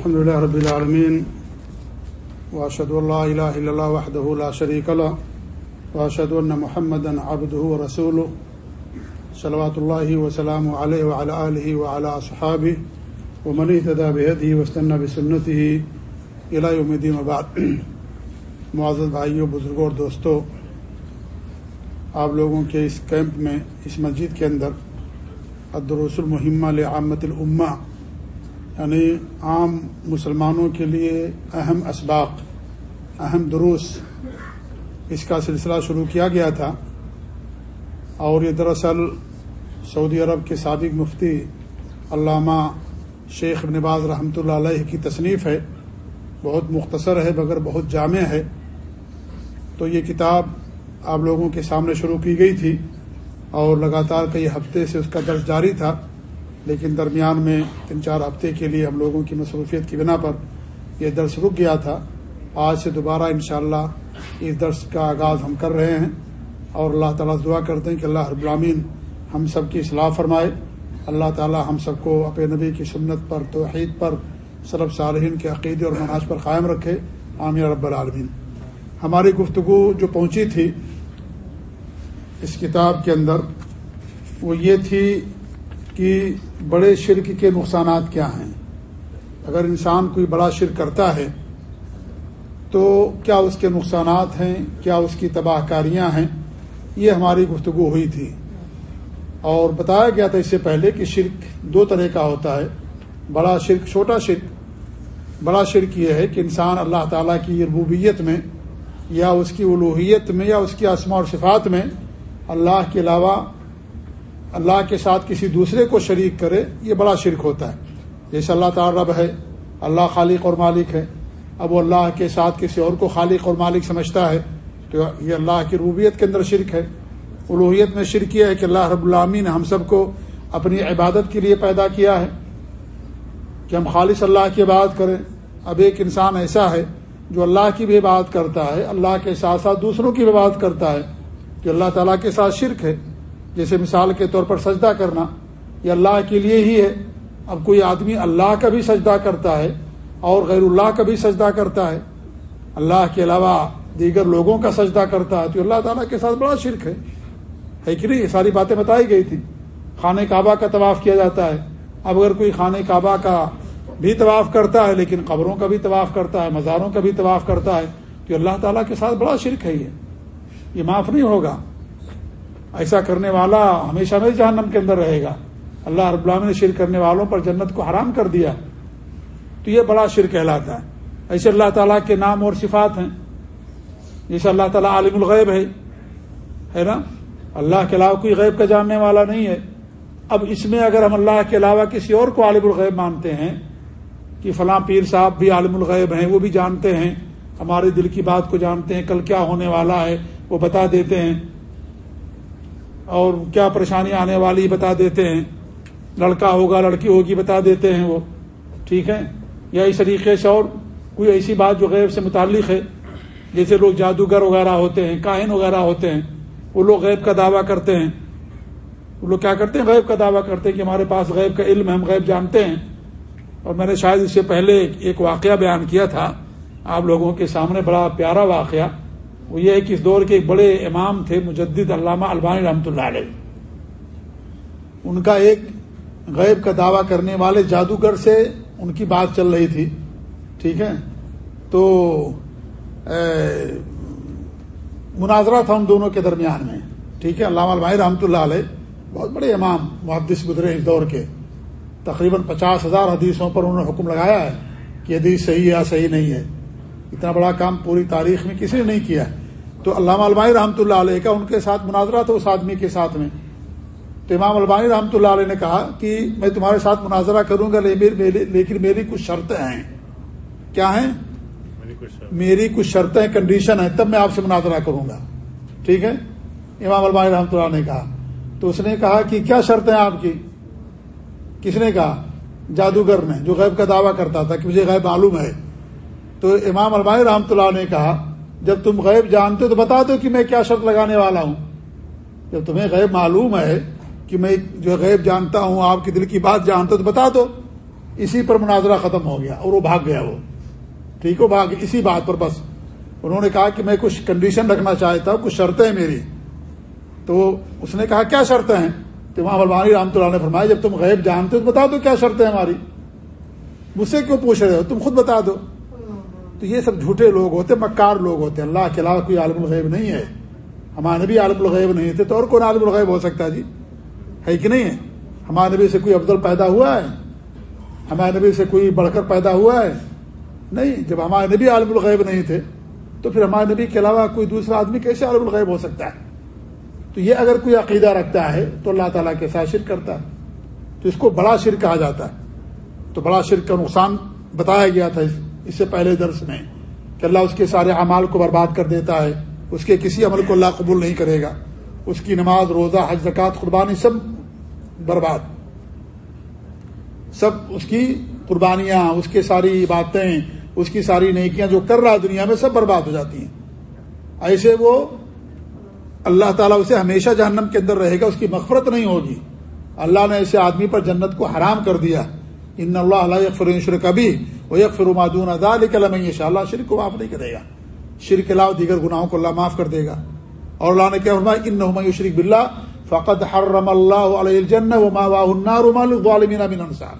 الحمد لله رب العالمين وأشهد أن لا إله إلا الله وحده لا شريك له وأشهد أن محمدا عبده ورسوله صلوات الله وسلامه عليه وعلى آله وعلى أصحابه ومن اهتدى بهديه واستنى بسنته إلى يوم الدين وبعد معزز بھائیوں، بزرگوں اور دوستوں، آپ لوگوں کے اس کیمپ میں، اس مسجد کے اندر الدروس المحمہ لعامت الامہ یعنی عام مسلمانوں کے لیے اہم اسباق، اہم دروس اس کا سلسلہ شروع کیا گیا تھا۔ اور یہ دراصل سعودی عرب کے سابق مفتی علامہ شیخ نواز رحمۃ اللہ علیہ کی تصنیف ہے۔ بہت مختصر ہے مگر بہت جامع ہے۔ تو یہ کتاب آپ لوگوں کے سامنے شروع کی گئی تھی اور لگاتار کئی ہفتے سے اس کا درج جاری تھا۔ لیکن درمیان میں تین چار ہفتے کے لیے ہم لوگوں کی مصروفیت کی بنا پر یہ درس رک گیا تھا۔ آج سے دوبارہ انشاءاللہ اس درس کا آغاز ہم کر رہے ہیں اور اللہ تعالیٰ دعا کرتے ہیں کہ اللہ رب العامین ہم سب کی اصلاح فرمائے۔ اللہ تعالیٰ ہم سب کو اپنے نبی کی سنت پر، توحید پر صرف صالحین کے عقیدے اور مناج پر قائم رکھے۔ عامر رب العالمین۔ ہماری گفتگو جو پہنچی تھی اس کتاب کے اندر وہ یہ تھی کہ بڑے شرک کے نقصانات کیا ہیں؟ اگر انسان کوئی بڑا شرک کرتا ہے، تو کیا اس کے نقصانات ہیں؟ کیا اس کی تباہ کاریاں ہیں؟ یہ ہماری گفتگو ہوئی تھی۔ اور بتایا گیا تھا اس سے پہلے کہ شرک دو طرح کا ہوتا ہے۔ بڑا شرک، چھوٹا شرک۔ بڑا شرک یہ ہے کہ انسان اللہ تعالیٰ کی ربوبیت میں یا اس کی الوحیت میں یا اس کی اسما اور صفات میں اللہ کے علاوہ اللہ کے ساتھ کسی دوسرے کو شریک کرے، یہ بڑا شرک ہوتا ہے۔ جیسے اللہ تعالیٰ رب ہے، اللہ خالق اور مالک ہے۔ اب وہ اللہ کے ساتھ کسی اور کو خالق اور مالک سمجھتا ہے، تو یہ اللہ کی ربوبیت کے اندر شرک ہے۔ الوحیت میں شرک یہ ہے کہ اللہ رب العامی نے ہم سب کو اپنی عبادت کے لیے پیدا کیا ہے۔ کہ ہم خالص اللہ کی عبادت کریں۔ اب ایک انسان ایسا ہے جو اللہ کی بھی عبادت کرتا ہے، اللہ کے ساتھ ساتھ دوسروں کی بھی عبادت کرتا ہے جو اللہ تعالیٰ کے ساتھ شرک ہے۔ جیسے مثال کے طور پر سجدہ کرنا یہ اللہ کے لیے ہی ہے۔ اب کوئی آدمی اللہ کا بھی سجدہ کرتا ہے اور غیر اللہ کا بھی سجدہ کرتا ہے، اللہ کے علاوہ دیگر لوگوں کا سجدہ کرتا ہے، تو اللہ تعالیٰ کے ساتھ بڑا شرک ہے۔ ہے کہ نہیں؟ یہ ساری باتیں بتائی گئی تھی خانہ کعبہ کا طواف کیا جاتا ہے۔ اب اگر کوئی خانہ کعبہ کا بھی طواف کرتا ہے، لیکن قبروں کا بھی طواف کرتا ہے، مزاروں کا بھی طواف کرتا ہے، تو اللہ تعالیٰ کے ساتھ بڑا شرک ہے یہ۔ یہ معاف نہیں ہوگا۔ ایسا کرنے والا ہمیشہ میں جہنم کے اندر رہے گا۔ اللہ رب العالمین نے شرک کرنے والوں پر جنت کو حرام کر دیا۔ تو یہ بڑا شرک کہلاتا ہے۔ ایسے اللہ تعالیٰ کے نام اور صفات ہیں۔ جیسے اللہ تعالیٰ عالم الغیب ہے۔ ہے نا؟ اللہ کے علاوہ کوئی غیب کا جاننے والا نہیں ہے۔ اب اس میں اگر ہم اللہ کے علاوہ کسی اور کو عالم الغیب مانتے ہیں، کہ فلاں پیر صاحب بھی عالم الغیب ہیں، وہ بھی جانتے ہیں، ہمارے دل کی بات کو جانتے ہیں، کل کیا ہونے والا ہے، وہ بتا دیتے ہیں۔ اور کیا پریشانی آنے والی بتا دیتے ہیں۔ لڑکا ہوگا، لڑکی ہوگی، بتا دیتے ہیں وہ۔ ٹھیک ہے؟ یا اس طریقے سے اور کوئی ایسی بات جو غیب سے متعلق ہے۔ جیسے لوگ جادوگر وغیرہ ہوتے ہیں کاہن وغیرہ ہوتے ہیں۔ وہ لوگ غیب کا دعویٰ کرتے ہیں۔ وہ لوگ کیا کرتے ہیں؟ غیب کا دعویٰ کرتے ہیں کہ ہمارے پاس غیب کا علم ہے، ہم غیب جانتے ہیں۔ اور میں نے شاید اس سے پہلے ایک واقعہ بیان کیا تھا۔ آپ لوگوں کے سامنے بڑا پیارا واقعہ۔ وہ یہ ہے کہ اس دور کے ایک بڑے امام تھے، مجدد علامہ البانی رحمۃ اللہ علیہ۔ ان کا ایک غیب کا دعویٰ کرنے والے جادوگر سے ان کی بات چل رہی تھی، ٹھیک ہے؟ تو مناظرہ تھا ان دونوں کے درمیان میں، ٹھیک ہے؟ علامہ البانی رحمۃ اللہ علیہ، بہت بڑے امام، محدث گزرے اس دور کے۔ تقریباً پچاس ہزار حدیثوں پر انہوں نے حکم لگایا ہے کہ حدیث صحیح ہے یا صحیح نہیں ہے۔ اتنا بڑا کام پوری تاریخ میں کسی نے نہیں کیا۔ ہے تو علامہ البانی رحمۃ اللہ علیہ کا ان کے ساتھ مناظرہ تھا اس آدمی کے ساتھ میں۔ تو امام البانی رحمۃ اللہ علیہ نے کہا کہ میں تمہارے ساتھ مناظرہ کروں گا لیکن میری کچھ شرطیں ہیں۔ کیا ہیں؟ میری کچھ شرطیں۔ کنڈیشن ہیں تب میں آپ سے مناظرہ کروں گا۔ ٹھیک ہے؟ امام البانی رحمۃ اللہ نے کہا۔ تو اس نے کہا کہ کیا شرطیں آپ کی؟ کس نے کہا؟ جادوگر نے جو غیب کا دعویٰ کرتا تھا کہ مجھے غیب معلوم ہے۔ تو امام البانی رحمۃ اللہ نے کہا جب تم غیب جانتے ہو تو بتا دو کہ میں کیا شرط لگانے والا ہوں۔ جب تمہیں غیب معلوم ہے کہ میں جو غیب جانتا ہوں، آپ کے دل کی بات جانتا تو بتا دو۔ اسی پر مناظرہ ختم ہو گیا اور وہ بھاگ گیا وہ۔ ٹھیک ہو بھاگ اسی بات پر بس۔ انہوں نے کہا کہ میں کچھ کنڈیشن رکھنا چاہتا ہوں، کچھ شرطیں ہیں میری۔ تو اس نے کہا، کیا شرطیں ہیں؟ تو وہاں بلوانی رحمۃ اللہ نے فرمایا، جب تم غیب جانتے ہو تو بتا دو کیا شرطیں ہماری۔ مجھ سے کیوں پوچھ رہے ہو؟ تم خود بتا دو۔ تو یہ سب جھوٹے لوگ ہوتے، مکار لوگ ہوتے۔ اللہ کے علاوہ کوئی عالم الغیب نہیں ہے۔ ہمارے نبی عالم الغیب نہیں تھے تو اور کون عالم الغیب ہو سکتا ہے جی؟ ہے کہ نہیں؟ ہے ہمارے نبی سے کوئی افضل پیدا ہوا ہے؟ ہمارے نبی سے کوئی بڑھ کر پیدا ہوا ہے؟ نہیں، جب ہمارے نبی عالم الغیب نہیں تھے، تو پھر ہمارے نبی کے علاوہ کوئی دوسرا آدمی کیسے عالم الغیب ہو سکتا ہے؟ تو یہ اگر کوئی عقیدہ رکھتا ہے، تو اللہ تعالیٰ کے ساتھ شرک کرتا ہے۔ تو اس کو بڑا شرک کہا جاتا ہے۔ تو بڑا شرک کا نقصان بتایا گیا تھا اس سے پہلے درس میں کہ اللہ اس کے سارے اعمال کو برباد کر دیتا ہے، اس کے کسی عمل کو اللہ قبول نہیں کرے گا۔ اس کی نماز، روزہ، حج زکات قربانی سب برباد۔ سب اس کی قربانیاں، اس کے ساری باتیں، اس کی ساری نیکیاں جو کر رہا ہے دنیا میں سب برباد ہو جاتی ہیں۔ ایسے وہ اللہ تعالیٰ اسے ہمیشہ جہنم کے اندر رہے گا، اس کی مغفرت نہیں ہوگی۔ اللہ نے ایسے آدمی پر جنت کو حرام کر دیا۔ ان اللہ علیہ یکفر کبھی وہ یک فرمادون ادا لم شاء اللہ شرک کو معاف نہیں کرے گا۔ شرک علاوہ دیگر گناہوں کو اللہ معاف کر دے گا۔ اور اللہ نے کیا فرمایا؟ ان نحم شرک بلّہ فقط حرم اللہ علیہ الجن و ما الظالمین من انصار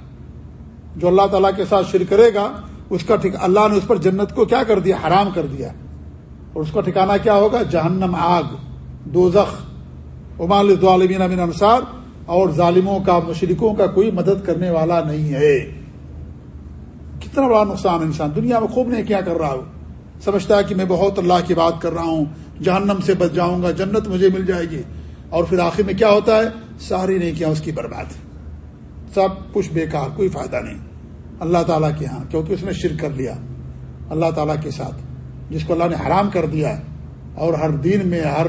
جو اللہ تعالیٰ کے ساتھ شرک کرے گا، اس کا ٹھیک اللہ نے اس پر جنت کو کیا کر دیا؟ حرام کر دیا۔ اور اس کا ٹھکانا کیا ہوگا؟ جہنم آگ، دوزخ۔ امال الظالمین من انصار اور ظالموں کا مشرقوں کا کوئی مدد کرنے والا نہیں ہے۔ کتنا بڑا نقصان انسان۔ دنیا میں خوب نہیں کیا کر رہا ہوں۔ سمجھتا ہے کہ میں بہت اللہ کی بات کر رہا ہوں۔ جہنم سے بچ جاؤں گا، جنت مجھے مل جائے گی۔ اور پھر آخر میں کیا ہوتا ہے؟ ساری نہیں کیا اس کی برباد۔ سب کچھ بیکار، کوئی فائدہ نہیں۔ اللہ تعالیٰ کے ہاں کیونکہ اس نے شرک کر لیا۔ اللہ تعالیٰ کے ساتھ، جس کو اللہ نے حرام کر دیا اور ہر دین میں، ہر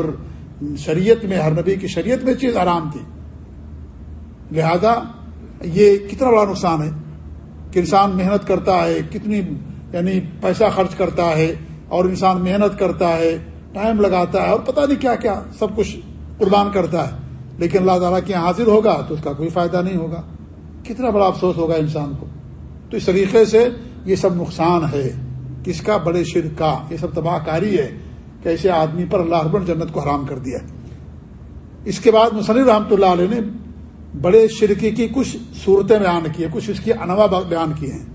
شریعت میں، ہر نبی کی شریعت میں چیز حرام تھی۔ لہذا یہ کتنا بڑا نقصان ہے کہ انسان محنت کرتا ہے، کتنی یعنی پیسہ خرچ کرتا ہے اور انسان محنت کرتا ہے، ٹائم لگاتا ہے اور پتہ نہیں کیا کیا سب کچھ قربان کرتا ہے۔ لیکن اللہ تعالیٰ کے یہاں حاضر ہوگا تو اس کا کوئی فائدہ نہیں ہوگا۔ کتنا بڑا افسوس ہوگا انسان کو۔ تو اس طریقے سے یہ سب نقصان ہے۔ کس کا؟ بڑے شرک کا۔ یہ سب تباہ کاری ہے کہ ایسے آدمی پر اللہ رب جنت کو حرام کر دیا۔ ہے اس کے بعد مصنف رحمۃ اللہ علیہ نے بڑے شرکی کی کچھ صورتیں بیان کی ہیں، کچھ اس کی انواع بیان کیے ہیں۔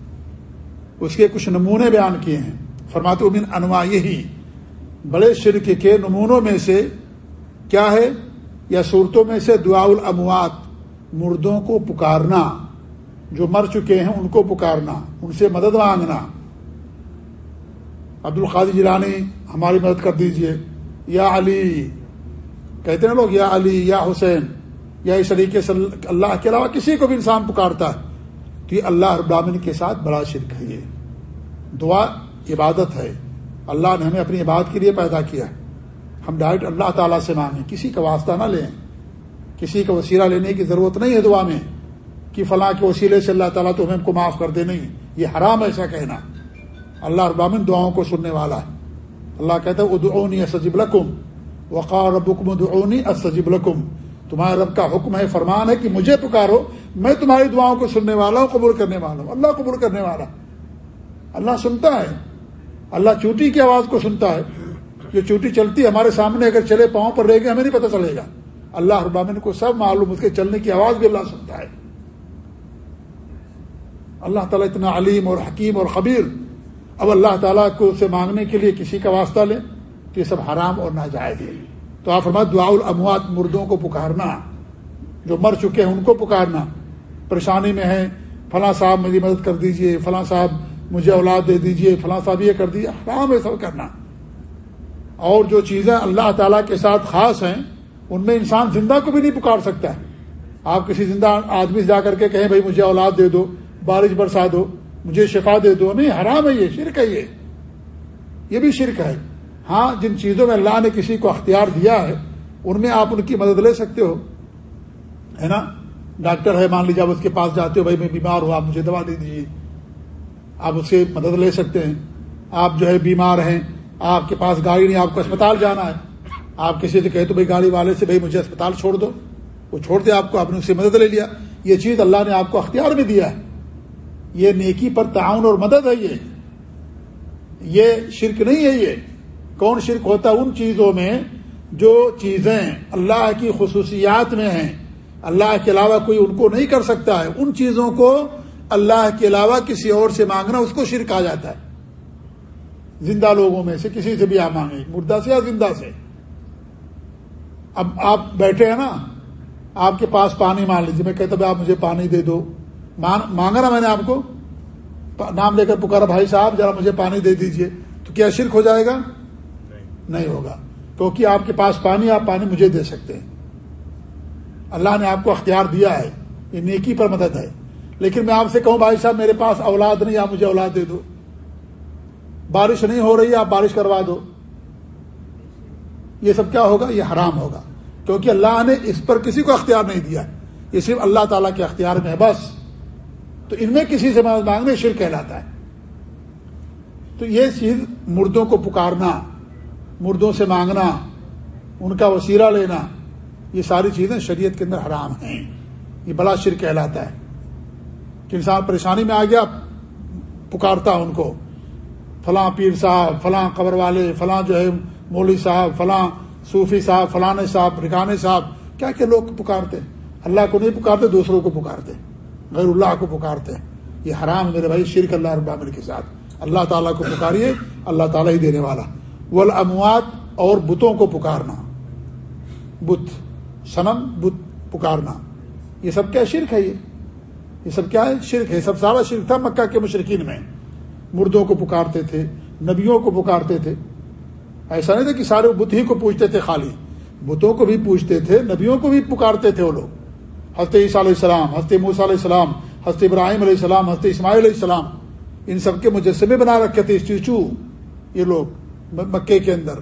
اس کے کچھ نمونے بیان کیے ہیں۔ فرماتے امین انواع یہی۔ بڑے شرک کے نمونوں میں سے کیا ہے؟ یا صورتوں میں سے دعا الاموات مردوں کو پکارنا۔ جو مر چکے ہیں، ان کو پکارنا، ان سے مدد مانگنا۔ عبد القادی جیلانی، ہماری مدد کر دیجیے۔ یا علی، کہتے ہیں لوگ، یا علی، یا حسین۔ یا اس طریقے سے اللہ کے علاوہ کسی کو بھی انسان پکارتا ہے، تو یہ اللہ ابامن کے ساتھ بڑا شرک ہے یہ۔ دعا عبادت ہے۔ اللہ نے ہمیں اپنی عبادت کے لیے پیدا کیا ہم ڈائریکٹ اللہ تعالیٰ سے مانگیں۔ کسی کا واسطہ نہ لیں۔ کسی کا وسیلہ لینے کی ضرورت نہیں ہے دعا میں کہ فلاں کے وسیلے سے اللہ تعالیٰ تو ہمیں کو معاف کر دے، نہیں۔ یہ حرام ایسا کہنا۔ اللہ ابامن دعاؤں کو سننے والا ہے۔ اللہ کہتا ہے، ادعونی اسجب لکم۔ وقار ربکم، ادعونی اسجب لکم۔ تمہارے رب کا حکم ہے، فرمان ہے کہ مجھے پکارو، میں تمہاری دعاؤں کو سننے والا ہوں، قبول کرنے والا ہوں۔ اللہ قبول کرنے والا۔ اللہ سنتا ہے۔ اللہ چوٹی کی آواز کو سنتا ہے۔ جو چوٹی چلتی ہے، ہمارے سامنے اگر چلے پاؤں پر رہے گا ہمیں نہیں پتہ چلے گا۔ اللہ ابامن کو سب معلوم، اس کے چلنے کی آواز بھی اللہ سنتا ہے۔ اللہ تعالیٰ اتنا علیم اور حکیم اور خبیر۔ اب اللہ تعالیٰ کو اسے مانگنے کے لیے کسی کا واسطہ لیں تو یہ سب حرام اور ناجائز ہے۔ تو آپ فرمایا دعا الاموات مردوں کو پکارنا، جو مر چکے ہیں ان کو پکارنا۔ پریشانی میں ہیں، فلاں صاحب میری مدد کر دیجیے، فلاں صاحب مجھے اولاد دے دیجیے، فلاں صاحب یہ کر دیجیے حرام ہے سب کرنا۔ اور جو چیزیں اللہ تعالیٰ کے ساتھ خاص ہیں، ان میں انسان زندہ کو بھی نہیں پکار سکتا ہے۔ آپ کسی زندہ آدمی سے جا کر کے کہیں، بھائی مجھے اولاد دے دو، بارش برسا دو، مجھے شفا دے دو نہیں، حرام ہے یہ، شرک ہے یہ۔ یہ بھی شرک ہے۔ ہاں جن چیزوں میں اللہ نے کسی کو اختیار دیا ہے، ان میں آپ ان کی مدد لے سکتے ہو۔ ہے نا؟ ڈاکٹر ہے، مان لیجیے آپ اس کے پاس جاتے ہو، بھائی میں بیمار ہوں، آپ مجھے دوا دے دیجیے آپ اس سے مدد لے سکتے ہیں۔ آپ جو ہے بیمار ہیں، آپ کے پاس گاڑی نہیں، آپ کو اسپتال جانا ہے۔ آپ کسی سے کہے تو بھائی گاڑی والے سے، بھائی مجھے اسپتال چھوڑ دو۔ وہ چھوڑ دے آپ کو، آپ نے اس سے مدد لے لیا۔ یہ چیز اللہ نے آپ کو اختیار میں دیا ہے۔ یہ نیکی پر تعاون اور مدد ہے یہ۔ یہ شرک نہیں ہے یہ۔ کون شرک ہوتا ہے؟ ان چیزوں میں جو چیزیں اللہ کی خصوصیات میں ہیں، اللہ کے علاوہ کوئی ان کو نہیں کر سکتا ہے، ان چیزوں کو اللہ کے علاوہ کسی اور سے مانگنا، اس کو شرک آ جاتا ہے۔ زندہ لوگوں میں سے، کسی سے بھی آپ مانگیں، مردہ سے یا زندہ سے۔ اب آپ بیٹھے ہیں نا، آپ کے پاس پانی مان لیجیے میں کہتا آپ مجھے پانی دے دو۔ مانگا نا میں نے آپ کو؟ نام لے کر پکارا، بھائی صاحب ذرا مجھے پانی دے دیجیے۔ تو کیا شرک ہو جائے گا؟ نہیں ہوگا۔ کیونکہ آپ کے پاس پانی آپ پانی مجھے دے سکتے ہیں۔ اللہ نے آپ کو اختیار دیا ہے۔ یہ نیکی پر مدد ہے۔ لیکن میں آپ سے کہوں، بھائی صاحب، میرے پاس اولاد نہیں، آپ مجھے اولاد دے دو۔ بارش نہیں ہو رہی آپ بارش کروا دو۔ یہ سب کیا ہوگا؟ یہ حرام ہوگا۔ کیونکہ اللہ نے اس پر کسی کو اختیار نہیں دیا۔ یہ صرف اللہ تعالیٰ کے اختیار میں ہے، بس۔ تو ان میں کسی سے مدد مانگنے شر کہلاتا ہے۔ تو یہ چیز مردوں کو پکارنا مردوں سے مانگنا، ان کا وسیلہ لینا، یہ ساری چیزیں شریعت کے اندر حرام ہیں۔ یہ بڑا شر کہلاتا ہے۔ کہ انسان پریشانی میں آ گیا، پکارتا ان کو۔ فلاں پیر صاحب، فلاں قبر والے، فلاں جو ہے مولوی صاحب، فلاں صوفی صاحب، فلاں صاحب رکانے صاحب۔ کیا کیا لوگ پکارتے؟ اللہ کو نہیں پکارتے، دوسروں کو پکارتے۔ غیر اللہ کو پکارتے۔ ہیں یہ حرام میرے بھائی، شرک اللہ رب العالمین کے ساتھ۔ اللہ تعالیٰ کو پکاریے، اللہ تعالیٰ ہی دینے والا۔ ولاموات اور بتوں کو پکارنا۔ بت سنم بت پکارنا۔ یہ سب کیا شرک ہے یہ؟ یہ سب کیا ہے شرک ہے؟ سب سارا شرک تھا مکہ کے مشرقین میں۔ مردوں کو پکارتے تھے، نبیوں کو پکارتے تھے۔ ایسا نہیں تھا کہ سارے بت ہی کو پوچھتے تھے خالی۔ بتوں کو بھی پوچھتے تھے، نبیوں کو بھی پکارتے تھے وہ لوگ۔ حضرت عیسیٰ علیہ السلام، حضرت موسیٰ علیہ السلام، حضرت ابراہیم علیہ السلام، حضرت اسماعیل علیہ السلام، ان سب کے مجسمے بنا رکھے تھے۔ اسٹیچو یہ لوگ مکے کے اندر۔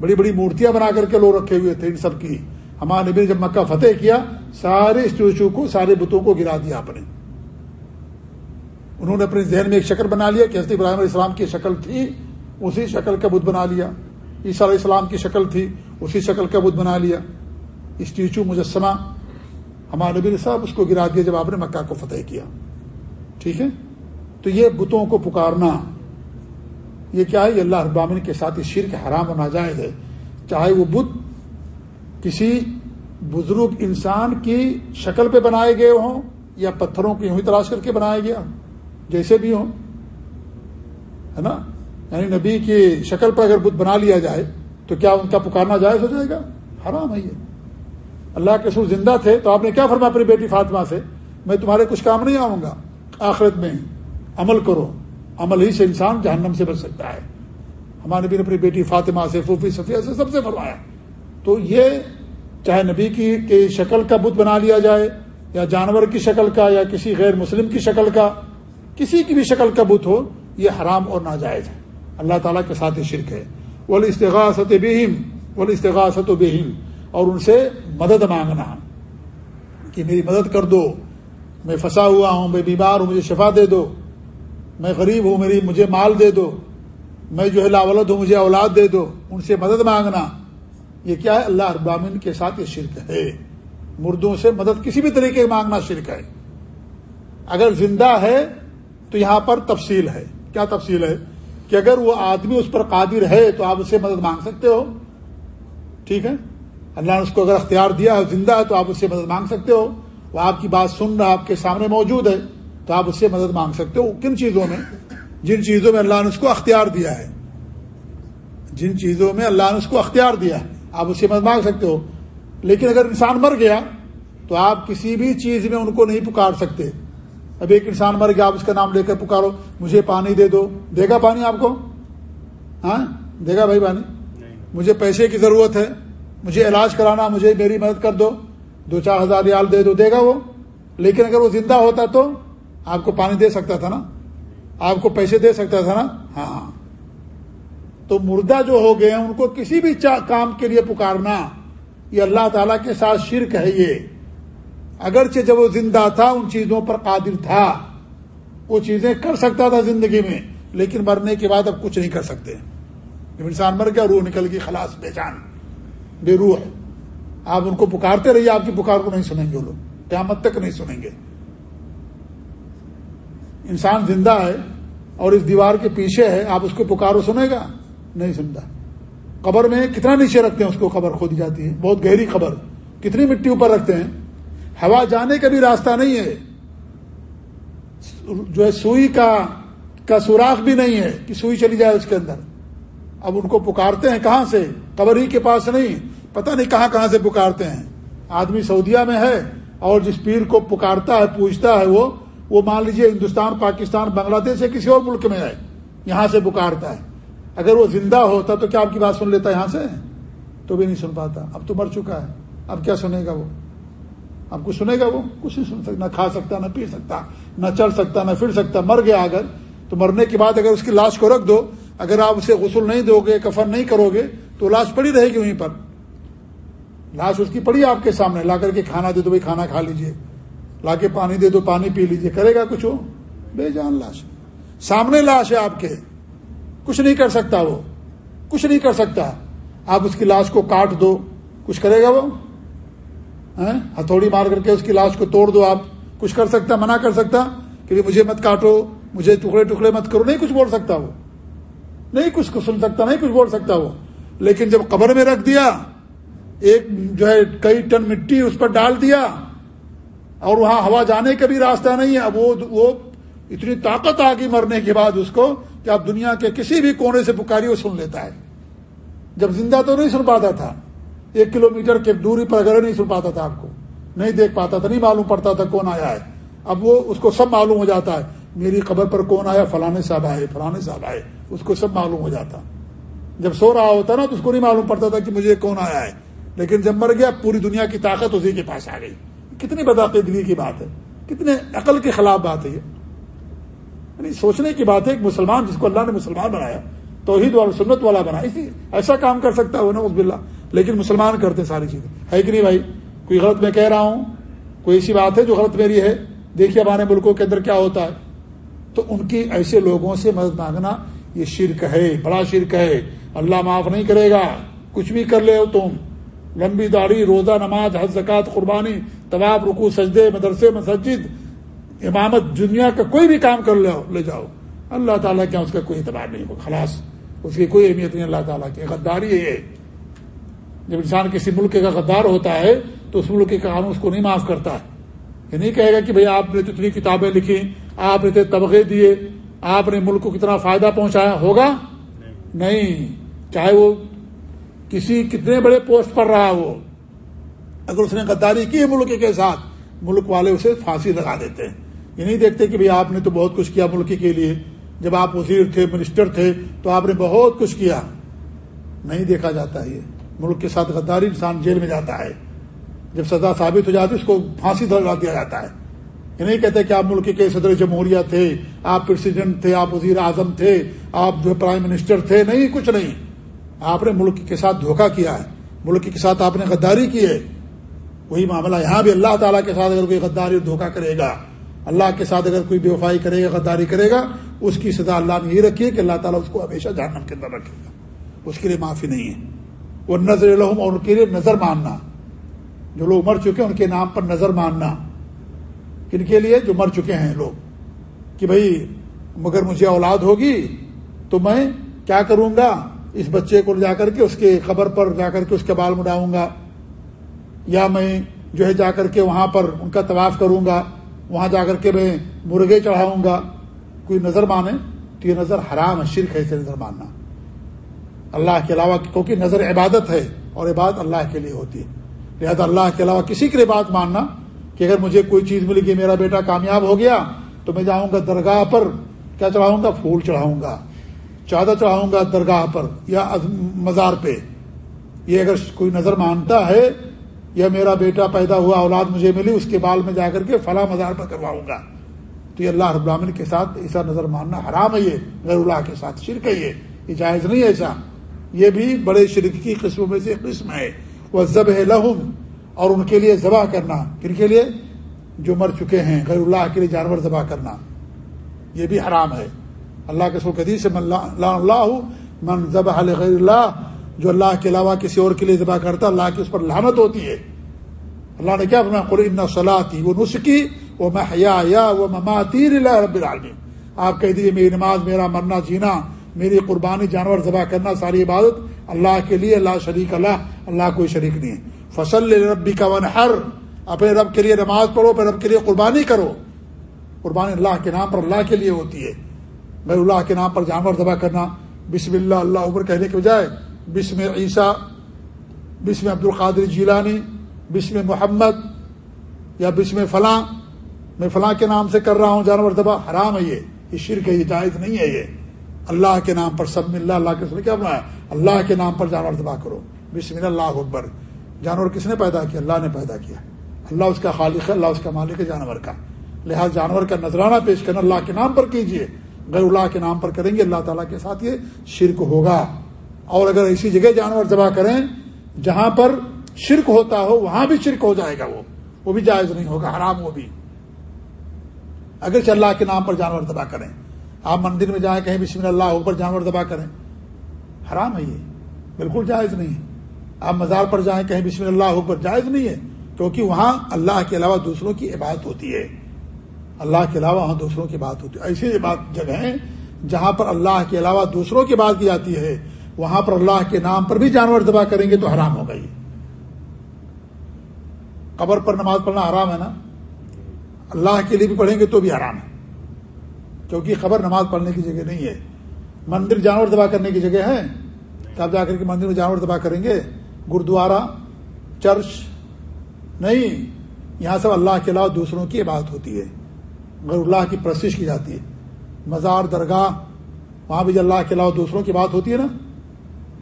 بڑی بڑی مورتیاں بنا کر کے لوگ رکھے ہوئے تھے ان سب کی۔ ہمارے نبی نے جب مکہ فتح کیا، سارے اسٹیچو کو، سارے بتوں کو گرا دیا آپ نے۔ انہوں نے اپنے ذہن میں ایک شکل بنا لیا کہ حضرت ابراہیم علیہ السلام کی شکل تھی، اسی شکل کا بت بنا لیا۔ عیسیٰ علیہ السلام کی شکل تھی، اسی شکل کا بت بنا لیا۔ اسٹیچو مجسمہ، ہمارے نبی نے صاحب اس کو گرا دیا جب آپ نے مکہ کو فتح کیا۔ ٹھیک ہے؟ تو یہ بتوں کو پکارنا یہ کیا ہے یہ اللہ ابامن کے ساتھ یہ شرک حرام و ناجائز ہے، چاہے وہ بت کسی بزرگ انسان کی شکل پہ بنائے گئے ہوں یا پتھروں کی یوں ہی تلاش کر کے بنایا گیا جیسے بھی ہوں، ہے نا؟ یعنی نبی کی شکل پر اگر بت بنا لیا جائے تو کیا ان کا پکارنا جائز ہو جائے گا؟ حرام ہے یہ۔ اللہ کے سور زندہ تھے تو آپ نے کیا فرمایا اپنی بیٹی فاطمہ سے؟ میں تمہارے کچھ کام نہیں آؤں گا، آخرت میں عمل کرو۔ عمل ہی سے انسان جہنم سے بچ سکتا ہے۔ ہمارے نبی نے اپنی بیٹی فاطمہ سے فوفی صفیہ سے سب سے فرمایا۔ تو یہ چاہے نبی کی شکل کا بت بنا لیا جائے، یا جانور کی شکل کا، یا کسی غیر مسلم کی شکل کا، کسی کی بھی شکل کا بت ہو، یہ حرام اور ناجائز ہے۔ اللہ تعالیٰ کے ساتھ شرک ہے۔ وہ استغاثت بہم وہ استغاثت و بہم، اور ان سے مدد مانگنا۔ کہ میری مدد کر دو، میں پھنسا ہوا ہوں، میں بیمار ہوں، مجھے شفا دے دو۔ میں غریب ہوں، میری مجھے مال دے دو۔ میں جو ہے لاولد ہوں، مجھے اولاد دے دو۔ ان سے مدد مانگنا۔ یہ کیا ہے؟ اللہ ابامن کے ساتھ یہ شرک ہے۔ مردوں سے مدد کسی بھی طریقے مانگنا شرک ہے۔ اگر زندہ ہے تو یہاں پر تفصیل ہے۔ کیا تفصیل ہے؟ کہ اگر وہ آدمی اس پر قادر ہے تو آپ اس سے مدد مانگ سکتے ہو۔ ٹھیک ہے؟ اللہ نے اس کو اگر اختیار دیا ہے، زندہ ہے تو آپ اس سے مدد مانگ سکتے ہو۔ وہ آپ کی بات سن رہا، آپ کے سامنے موجود ہے۔ تو آپ اس سے مدد مانگ سکتے ہو. کن چیزوں میں؟ جن چیزوں میں اللہ نے اس کو اختیار دیا ہے. جن چیزوں میں اللہ نے اس کو اختیار دیا ہے. آپ اس سے مدد مانگ سکتے ہو. لیکن اگر انسان مر گیا تو آپ کسی بھی چیز میں ان کو نہیں پکار سکتے. اب ایک انسان مر گیا، آپ اس کا نام لے کر پکارو. مجھے پانی دے دو. دے گا پانی آپ کو؟ ہاں؟ دے گا بھائی پانی؟ مجھے پیسے کی ضرورت ہے. مجھے علاج کرانا، مجھے میری مدد کر دو. دو چار ہزار ریال دے دو. دے گا وہ. لیکن اگر وہ زندہ ہوتا تو آپ کو پانی دے سکتا تھا نا؟ آپ کو پیسے دے سکتا تھا نا؟ ہاں, ہاں۔ تو مردہ جو ہو گئے ان کو کسی بھی کام کے لیے پکارنا، یہ اللہ تعالیٰ کے ساتھ شرک ہے یہ۔ اگرچہ جب وہ زندہ تھا، ان چیزوں پر قادر تھا۔ وہ چیزیں کر سکتا تھا زندگی میں، لیکن مرنے کے بعد اب کچھ نہیں کر سکتے۔ جب انسان مر گیا، روح نکل گئی، خلاص، بے جان، بے روح۔ آپ ان کو پکارتے رہیے، آپ کی پکار کو نہیں سنیں گے وہ لوگ۔ قیامت تک نہیں سنیں گے۔ انسان زندہ ہے اور اس دیوار کے پیچھے ہے، آپ اس کو پکارو، سنے گا؟ نہیں سنتا۔ قبر میں کتنا نیچے رکھتے ہیں اس کو قبر کھودی جاتی ہے؟ بہت گہری قبر۔ کتنی مٹی اوپر رکھتے ہیں؟ ہوا جانے کا بھی راستہ نہیں ہے۔ جو ہے سوئی کا کا سوراخ بھی نہیں ہے کہ سوئی چلی جائے اس کے اندر۔ اب ان کو پکارتے ہیں کہاں سے؟ قبر ہی کے پاس نہیں۔ پتہ نہیں کہاں کہاں سے پکارتے ہیں۔ آدمی سعودیہ میں ہے اور جس پیر کو پکارتا ہے پوچھتا ہے، وہ وہ مان لیجیے ہندوستان، پاکستان، بنگلہ دیش یا کسی اور ملک میں ہے یہاں سے پکارتا ہے۔ اگر وہ زندہ ہوتا تو کیا آپ کی بات سن لیتا یہاں سے؟ تو بھی نہیں سن پاتا۔ اب تو مر چکا ہے۔ اب کیا سنے گا وہ؟ اب کچھ سنے گا وہ؟ کچھ نہیں سن سکتا، نہ کھا سکتا، نہ پی سکتا، نہ چل سکتا، نہ پھر سکتا۔ مر گیا اگر، تو مرنے کے بعد اگر اس کی لاش کو رکھ دو، اگر آپ اسے غسل نہیں دو گے، کفن نہیں کرو گے، تو لاش پڑی رہے گی وہیں پر۔ لاش اس کی پڑی آپ کے سامنے، لا کر کے کھانا دے دو بھائی کھانا کھا لیجیے۔ لا کے پانی دے دو، پانی پی لیجیے۔ کرے گا کچھ ہو بے جان لاش۔ سامنے لاش ہے آپ کے۔ کچھ نہیں کر سکتا وہ۔ کچھ نہیں کر سکتا۔ آپ اس کی لاش کو کاٹ دو۔ کچھ کرے گا وہ؟ ہتھوڑی مار کر کے اس کی لاش کو توڑ دو آپ۔ کچھ کر سکتا، منع کر سکتا کہ مجھے مت کاٹو، مجھے ٹکڑے ٹکڑے مت کرو۔ نہیں کچھ بول سکتا وہ۔ نہیں کچھ سن سکتا، نہیں کچھ بول سکتا وہ۔ لیکن جب قبر میں رکھ دیا، ایک جو ہے کئی ٹن مٹی اس پر ڈال دیا اور وہاں ہوا جانے کا بھی راستہ نہیں ہے. اب وہ وہ اتنی طاقت آ گئی مرنے کے بعد اس کو کہ اب دنیا کے کسی بھی کونے سے پکاری وہ سن لیتا ہے. جب زندہ تو نہیں سن پاتا تھا. ایک کلو میٹر کے دوری پر اگر نہیں سن پاتا تھا آپ کو. نہیں دیکھ پاتا تھا، نہیں معلوم پڑتا تھا کون آیا ہے. اب وہ اس کو سب معلوم ہو جاتا ہے. میری خبر پر کون آیا؟ فلانے صاحب آئے فلانے صاحب آئے. اس کو سب معلوم ہو جاتا. جب سو رہا ہوتا نا تو اس کو نہیں معلوم پڑتا تھا کہ مجھے کون آیا ہے. لیکن جب مر گیا، پوری دنیا کی طاقت اسی کے پاس آ گئی. کتنی بدعقیدگی کی بات ہے؟ کتنے عقل کے خلاف بات ہے یہ؟ یعنی سوچنے کی بات ہے ایک مسلمان جس کو اللہ نے مسلمان بنایا، توحید والا، سنت والا بنا، اسی ایسا کام کر سکتا ہے نا اس بلّہ لیکن مسلمان کرتے ہیں ساری چیزیں۔ ہے کہ نہیں بھائی؟ کوئی غلط میں کہہ رہا ہوں، کوئی ایسی بات ہے جو غلط میری ہے؟ دیکھیے ہمارے ملکوں کے اندر کیا ہوتا ہے۔ تو ان کی ایسے لوگوں سے مدد مانگنا یہ شرک ہے، بڑا شرک ہے۔ اللہ معاف نہیں کرے گا، کچھ بھی کر لے ہو تم۔ لمبی داڑھی روزہ نماز حج زکات قربانی طباب رکو سجدے مدرسے مسجد امامت دنیا کا کوئی بھی کام کر لو لے جاؤ۔ اللہ تعالیٰ کیا اس کا کوئی اعتبار نہیں ہو خلاص۔ اس کی کوئی اہمیت نہیں اللہ تعالیٰ کی۔ غداری ہے۔ یہ جب انسان کسی ملک کا غدار ہوتا ہے تو اس ملک کے قانون اس کو نہیں معاف کرتا ہے۔ یہ نہیں کہے گا کہ بھئی آپ نے اتنی کتابیں لکھی آپ نے طبقے دیے آپ نے ملک کو کتنا فائدہ پہنچایا ہوگا؟ نہیں۔ چاہے وہ کسی کتنے بڑے پوسٹ پر رہا وہ؟ اگر اس نے غداری کی ملک کے ساتھ، ملک والے اسے پھانسی لگا دیتے ہیں۔ یہ نہیں دیکھتے کہ آپ نے تو بہت کچھ کیا ملک کے لیے۔ جب آپ وزیر تھے، منسٹر تھے، تو آپ نے بہت کچھ کیا۔ نہیں دیکھا جاتا یہ۔ ملک کے ساتھ غداری انسان جیل میں جاتا ہے۔ جب سزا ثابت ہو جاتی ہے، اس کو پھانسی دلوا دیا جاتا ہے۔ یہ نہیں کہتے کہ آپ ملک کے صدر جمہوریہ تھے، آپ پریسیڈنٹ تھے، آپ وزیر اعظم تھے، آپ جو پرائم منسٹر تھے، نہیں، کچھ نہیں۔ آپ نے ملک کے ساتھ دھوکہ کیا ہے، ملک کے ساتھ آپ نے غداری کی ہے۔ وہی معاملہ یہاں بھی اللہ تعالیٰ کے ساتھ اگر کوئی غداری دھوکہ کرے گا، اللہ کے ساتھ اگر کوئی بے وفائی کرے گا، غداری کرے گا، اس کی سزا اللہ نے یہ رکھی ہے کہ اللہ تعالیٰ اس کو ہمیشہ جہنم کے اندر رکھے گا۔ اس کے لیے معافی نہیں ہے۔ وہ نظر الحم اور ان کے لیے نظر ماننا۔ جو لوگ مر چکے ہیں، ان کے نام پر نظر ماننا۔ کن کے لیے؟ جو مر چکے ہیں لوگ۔ کہ بھائی، مگر مجھے اولاد ہوگی تو میں کیا کروں گا؟ اس بچے کو جا کر کے اس کے قبر پر جا کر کے اس کے بال مڈاؤں گا، یا میں جو ہے جا کر کے وہاں پر ان کا طواف کروں گا، وہاں جا کر کے میں مرغے چڑھاؤں گا۔ کوئی نظر مانے تو یہ نظر حرام ہے، شرک ہے اسے نظر ماننا۔ اللہ کے علاوہ کیونکہ نظر عبادت ہے اور عبادت اللہ کے لیے ہوتی ہے۔ لہٰذا اللہ کے علاوہ کسی کے لیے بات ماننا کہ اگر مجھے کوئی چیز ملی کہ میرا بیٹا کامیاب ہو گیا تو میں جاؤں گا درگاہ پر، کیا چڑھاؤں گا؟ پھول چڑھاؤں گا۔ چادر چڑھاؤں گا درگاہ پر یا مزار پہ۔ یہ اگر کوئی نظر مانتا ہے، یا میرا بیٹا پیدا ہوا، اولاد مجھے ملی، اس کے بال میں جا کر کے فلاں مزار پر کرواؤں گا۔ تو یہ اللہ رب العالمین کے ساتھ ایسا نظر ماننا حرام ہے، یہ غیر اللہ کے ساتھ شرک ہے، یہ جائز نہیں ہے ایسا۔ یہ بھی بڑے شرک کی قسموں میں سے قسم ہے۔ وہ ضب ہے لہم اور ان کے لیے ذبح کرنا۔ کن کے لیے؟ جو مر چکے ہیں، غیر اللہ کے لیے جانور ذبح کرنا۔ یہ بھی حرام ہے۔ اللہ کے سو سے من اللہ من ذبح غیر اللہ، جو اللہ کے علاوہ کسی اور کے لیے ذبح کرتا اللہ کی اس پر لانت ہوتی ہے۔ اللہ نے کیا بنا قرآن صلاحی وہ نسخی وہ محیا یا وہ مماتیر رب العالمین۔ آپ کہہ دیجیے میری نماز، میرا مرنا، جینا، میری قربانی، جانور ذبح کرنا، ساری عبادت اللہ کے لیے اللہ شریک اللہ اللہ کوئی شریک نہیں ہے۔ فصل ربی کا ون ہر اپنے رب کے لیے نماز پڑھو، اپنے رب کے لیے قربانی کرو۔ قربانی اللہ کے نام پر اللہ کے لیے ہوتی ہے۔ غیر اللہ کے نام پر جانور ذبح کرنا۔ بسم اللہ اللہ عمر کہنے کے بجائے بسم عیسیٰ، بسم عبد القادر جیلانی، بسم محمد یا بسم فلاں۔ میں فلاں کے نام سے کر رہا ہوں، جانور ذبح حرام ہے یہ۔ یہ شرک ہے، یہ جائز نہیں ہے یہ۔ اللہ کے نام پر سب اللہ اللہ کے کیا بنایا اللہ کے نام پر جانور ذبح کرو۔ بسم اللہ اکبر۔ جانور کس نے پیدا کیا؟ اللہ نے پیدا کیا۔ اللہ اس کا خالق ہے، اللہ اس کا مالک ہے جانور کا۔ لہٰذا جانور کا نذرانہ پیش کرنا، اللہ کے نام پر کیجیے غیر اللہ کے نام پر کریں گے، اللہ تعالیٰ کے ساتھ یہ شرک ہوگا۔ اور اگر ایسی جگہ جانور ذبح کریں، جہاں پر شرک ہوتا ہو، وہاں بھی شرک ہو جائے گا وہ۔ وہ بھی جائز نہیں ہوگا، حرام وہ بھی۔ اگر اللہ کے نام پر جانور ذبح کریں۔ آپ مندر میں جائیں، کہیں بسم اللہ اوپر جانور ذبح کریں۔ حرام ہے یہ، بالکل جائز نہیں ہے۔ آپ مزار پر جائیں، کہیں بسم اللہ اوپر، جائز نہیں ہے۔ کیونکہ وہاں اللہ کے علاوہ دوسروں کی عبادت ہوتی ہے۔ اللہ کے علاوہ وہاں دوسروں کی بات ہوتی ہے۔ ایسی بات جگہیں جہاں پر اللہ کے علاوہ دوسروں کی بات کی جاتی ہے، وہاں پر اللہ کے نام پر بھی جانور دبا کریں گے تو حرام ہو گئی۔ قبر پر نماز پڑھنا حرام ہے نا؟ اللہ کے لیے بھی پڑھیں گے تو بھی حرام ہے۔ کیونکہ خبر نماز پڑھنے کی جگہ نہیں ہے۔ مندر جانور دبا کرنے کی جگہ ہے۔ تب جا کر کے مندر میں جانور دبا کریں گے۔ گرودوارا چرچ، نہیں، یہاں سب اللہ کے علاوہ دوسروں کی بات ہوتی ہے۔ غیر اللہ کی پرستش کی جاتی ہے۔ مزار درگاہ، وہاں بھی اللہ کے علاوہ دوسروں کی بات ہوتی ہے نا،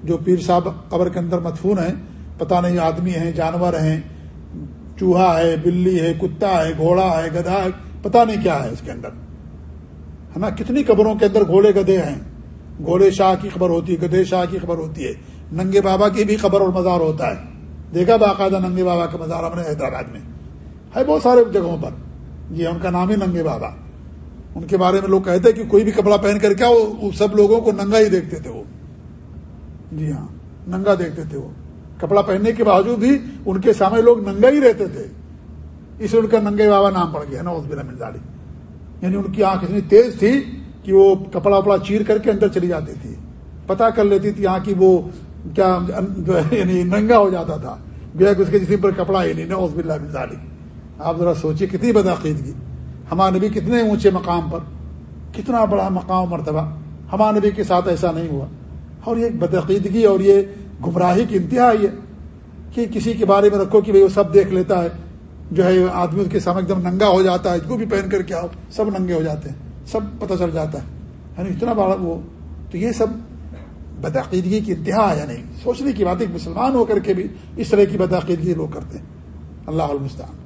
جو پیر صاحب قبر کے اندر مدفون ہیں، پتہ نہیں آدمی ہیں، جانور ہیں، چوہا ہے، بلی ہے، کتا ہے، گھوڑا ہے، گدھا ہے، پتہ نہیں کیا ہے اس کے اندر۔ ہے نا؟ کتنی قبروں کے اندر گھوڑے گدھے ہیں۔ گھوڑے شاہ کی خبر ہوتی ہے، گدھے شاہ کی خبر ہوتی ہے۔ ننگے بابا کی بھی خبر اور مزار ہوتا ہے۔ دیکھا باقاعدہ ننگے بابا کا مزار ہم نے حیدرآباد میں۔ ہے بہت سارے جگہوں پر۔ جی ان کا نام ہی ننگے بابا۔ ان کے بارے میں لوگ کہتے کہ کوئی بھی کپڑا پہن کر کیا وہ سب لوگوں کو ننگا ہی دیکھتے تھے وہ۔ جی ہاں ننگا دیکھتے تھے وہ۔ کپڑا پہننے کے باوجود بھی ان کے سامنے لوگ ننگا ہی رہتے تھے۔ اس لیے ان کا ننگے بابا نام پڑ گیا نا اس بلا مزالی یعنی ان کی آنکھ اتنی تیز تھی کہ وہ کپڑا وپڑا چیر کر کے اندر چلی جاتی تھی۔ پتا کر لیتی تھی یہاں کی وہ کیا جو یعنی ننگا ہو جاتا تھا۔ گیا کہ اس کے جسم پر کپڑا ہی نہیں نا اس بلا مزالی آپ ذرا سوچیے کتنی بدعقیدگی۔ ہمارے نبی کتنے اونچے مقام پر، کتنا بڑا مقام مرتبہ۔ ہمارے نبی کے ساتھ ایسا نہیں ہوا۔ اور یہ بدعقیدگی اور یہ گمراہی کی انتہا ہے کہ کسی کے بارے میں رکھو کہ بھائی وہ سب دیکھ لیتا ہے۔ جو ہے آدمی اس کے سامنے ایک دم ننگا ہو جاتا ہے، اس کو بھی پہن کر کے آؤ۔ سب ننگے ہو جاتے ہیں، سب پتہ چل جاتا ہے۔ یعنی اتنا بڑا وہ۔ تو یہ سب بدعقیدگی کی انتہا ہے یعنی سوچنے کی بات ہے مسلمان ہو کر کے بھی اس طرح کی بدعقیدگی لوگ کرتے ہیں۔ اللہ المستان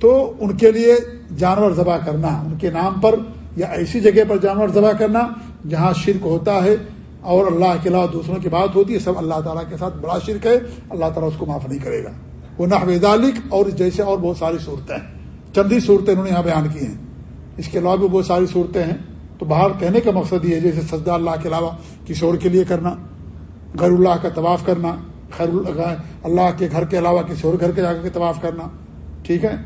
تو ان کے لیے جانور ذبح کرنا، ان کے نام پر یا ایسی جگہ پر جانور ذبح کرنا جہاں شرک ہوتا ہے اور اللہ کے علاوہ دوسروں کی بات ہوتی ہے، سب اللہ تعالیٰ کے ساتھ بڑا شرک ہے، اللہ تعالیٰ اس کو معاف نہیں کرے گا۔ وہ نہ ویدالک اور جیسے اور بہت ساری صورتیں چندی صورتیں انہوں نے یہاں بیان کی ہیں۔ اس کے علاوہ بھی بہت ساری صورتیں ہیں۔ تو باہر کہنے کا مقصد یہ ہے، جیسے سجدہ اللہ کے علاوہ کسی اور کے لیے کرنا، غیر اللہ کا طواف کرنا، خیر اللہ کے گھر کے علاوہ کسی اور گھر کے جا کے طواف کرنا، ٹھیک ہے؟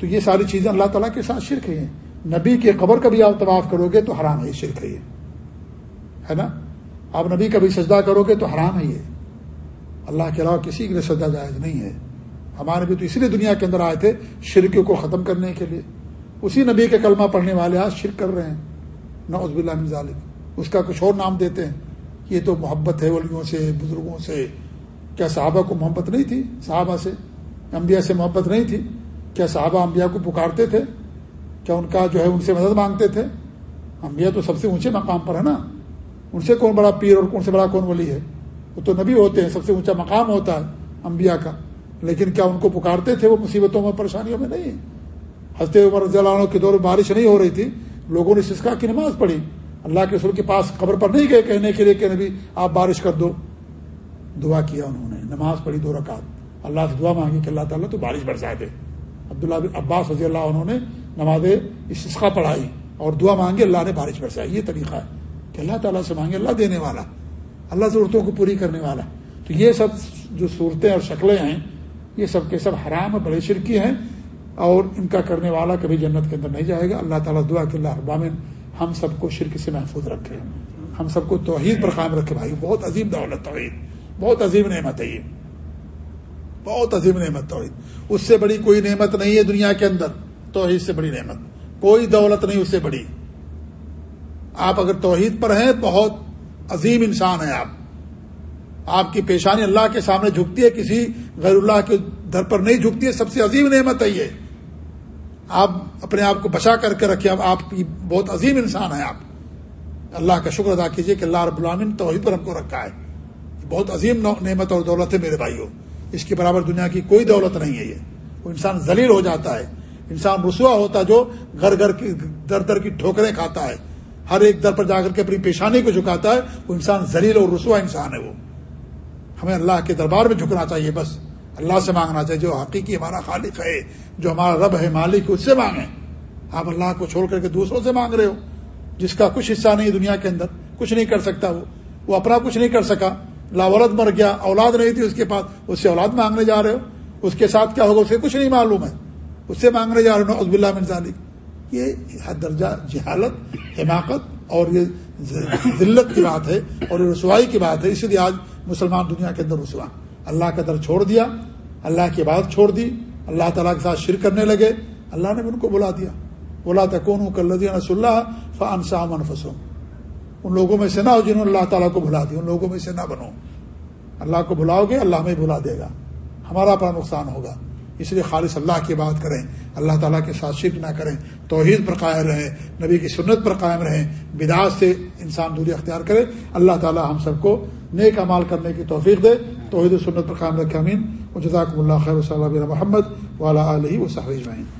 تو یہ ساری چیزیں اللہ تعالیٰ کے ساتھ شرک ہے نبی کے قبر کا بھی آپ طواف کرو گے تو حرام ہے، یہ شرک ہے یہ۔ ہے نا؟ آپ نبی کا بھی سجدہ کرو گے تو حرام ہے یہ۔ اللہ کے علاوہ کسی کے لیے سجدہ جائز نہیں ہے۔ ہمارے بھی تو اسی لیے دنیا کے اندر آئے تھے شرک کو ختم کرنے کے لیے۔ اسی نبی کے کلمہ پڑھنے والے آج شرک کر رہے ہیں۔ نہ عزب اللہ ظالم اس کا کچھ اور نام دیتے ہیں۔ یہ تو محبت ہے ولیوں سے، بزرگوں سے۔ کیا صحابہ کو محبت نہیں تھی؟ صحابہ سے، انبیاء سے محبت نہیں تھی؟ کیا صحابہ انبیاء کو پکارتے تھے؟ کیا ان کا جو ہے ان سے مدد مانگتے تھے؟ انبیاء تو سب سے اونچے مقام پر ہے نا؟ ان سے کون بڑا پیر اور کون سے بڑا کون ولی ہے؟ وہ تو نبی ہوتے ہیں، سب سے اونچا مقام ہوتا ہے انبیاء کا۔ لیکن کیا ان کو پکارتے تھے وہ مصیبتوں میں، پریشانیوں میں؟ نہیں۔ حضرت عمر رضی اللہ عنہ کے دور میں بارش نہیں ہو رہی تھی۔ لوگوں نے سسکا کی نماز پڑھی۔ اللہ کے رسول کے پاس قبر پر نہیں گئے کہنے کے لیے کہ نبی، آپ بارش کر دو۔ دعا کیا انہوں نے، نماز پڑھی دو رکعت۔ اللہ سے دعا مانگی کہ اللہ تعالیٰ تو بارش برسا دے۔ عبداللہ بن عباس رضی اللہ عنہ نے نماز استسقا پڑھائی اور دعا مانگی، اللہ نے بارش برسائی۔ یہ طریقہ ہے کہ اللہ تعالیٰ سے مانگے، اللہ دینے والا۔ اللہ ضرورتوں کو پوری کرنے والا۔ تو یہ سب جو صورتیں اور شکلیں ہیں، یہ سب کے سب حرام بڑے شرکی ہیں اور ان کا کرنے والا کبھی جنت کے اندر نہیں جائے گا۔ اللہ تعالیٰ دعا کہ اللہ ابامن ہم سب کو شرک سے محفوظ رکھے۔ ہم سب کو توحید پر قائم رکھے بھائی۔ بہت عظیم دولت توحید، بہت عظیم نعمت ہے یہ۔ بہت عظیم نعمت توحید اس سے بڑی کوئی نعمت نہیں ہے دنیا کے اندر، توحید سے بڑی نعمت۔ کوئی دولت نہیں اس سے بڑی۔ آپ اگر توحید پر ہیں، بہت عظیم انسان ہیں آپ۔ آپ کی پیشانی اللہ کے سامنے جھکتی ہے، کسی غیر اللہ کے در پر نہیں جھکتی ہے، سب سے عظیم نعمت ہے یہ۔ آپ اپنے آپ کو بچا کر کے رکھے آپ کی بہت عظیم انسان ہیں آپ۔ اللہ کا شکر ادا کیجیے کہ اللہ رب العالمین توحید پر ہم کو رکھا ہے۔ بہت عظیم نعمت اور دولت ہے میرے بھائیوں۔ اس کے برابر دنیا کی کوئی دولت نہیں ہے یہ۔ وہ انسان ذلیل ہو جاتا ہے۔ انسان رسوا ہوتا ہے جو گھر گھر کی در در کی ٹھوکریں کھاتا ہے۔ ہر ایک در پر جا کر کے اپنی پیشانی کو جھکاتا ہے۔ وہ انسان ذلیل اور رسوا انسان ہے وہ۔ ہمیں اللہ کے دربار میں جھکنا چاہیے بس۔ اللہ سے مانگنا چاہیے جو حقیقی ہمارا خالق ہے، جو ہمارا رب ہے، مالک اس سے مانگیں۔ آپ اللہ کو چھوڑ کر کے دوسروں سے مانگ رہے ہو۔ جس کا کچھ حصہ نہیں دنیا کے اندر، کچھ نہیں کر سکتا وہ۔ وہ اپنا کچھ نہیں کر سکا۔ لاولد مر گیا، اولاد نہیں تھی اس کے پاس، اس سے اولاد مانگنے جا رہے ہو؟ اس کے ساتھ کیا ہوگا؟ اسے کچھ نہیں معلوم ہے۔ اس سے مانگنے جا رہے ہو عزب اللہ منظالی یہ حد درجہ جہالت، حماقت اور یہ ذلت کی بات ہے اور یہ رسوائی کی بات ہے۔ اسی لیے آج مسلمان دنیا کے اندر رسوا۔ اللہ کا در چھوڑ دیا، اللہ کی بات چھوڑ دی، اللہ تعالیٰ کے ساتھ شر کرنے لگے۔ اللہ نے بھی ان کو بلا دیا۔ بولا تھا کون ہوں کل رس اللہ فن شام ان لوگوں میں سے نہ ہو جنہوں نے اللہ تعالیٰ کو بھلا دیا، ان لوگوں میں سے نہ بنو۔ اللہ کو بلاؤ گے، اللہ میں بھلا دے گا۔ ہمارا اپنا نقصان ہوگا۔ اس لیے خالص اللہ کی بات کریں، اللہ تعالیٰ کے ساتھ شرک نہ کریں، توحید پر قائم رہیں، نبی کی سنت پر قائم رہیں بداعت سے انسان دوری اختیار کرے۔ اللہ تعالیٰ ہم سب کو نیک امال کرنے کی توفیق دے۔ توحید و سنت پر قائم رکھے امین و جزاک اللہ خیر و صلی اللہ محمد والا علیہ و صحیح